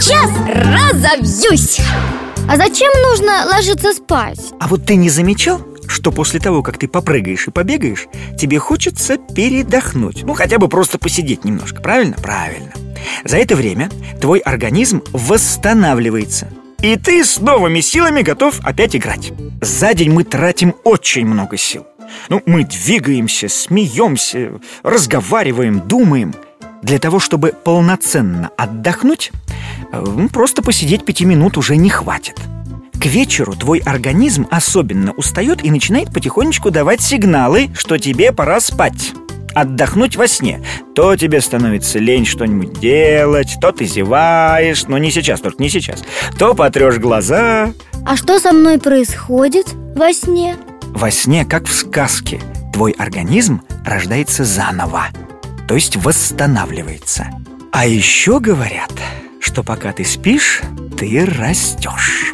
сейчас разобьюсь. А зачем нужно ложиться спать? А вот ты не замечал, что после того, как ты попрыгаешь и побегаешь, тебе хочется передохнуть? Ну, хотя бы просто посидеть немножко, правильно? Правильно. За это время твой организм восстанавливается И ты с новыми силами готов опять играть. За день мы тратим очень много сил. Ну, мы двигаемся, смеемся, разговариваем, думаем. Для того, чтобы полноценно отдохнуть Просто посидеть пяти минут уже не хватит. К вечеру твой организм особенно устает и начинает потихонечку давать сигналы, что тебе пора спать. Отдохнуть во сне. То тебе становится лень что-нибудь делать То ты зеваешь, но не сейчас, только не сейчас То потрешь глаза. А что со мной происходит во сне? Во сне, как в сказке, твой организм рождается заново То есть восстанавливается. А еще говорят, что пока ты спишь, ты растешь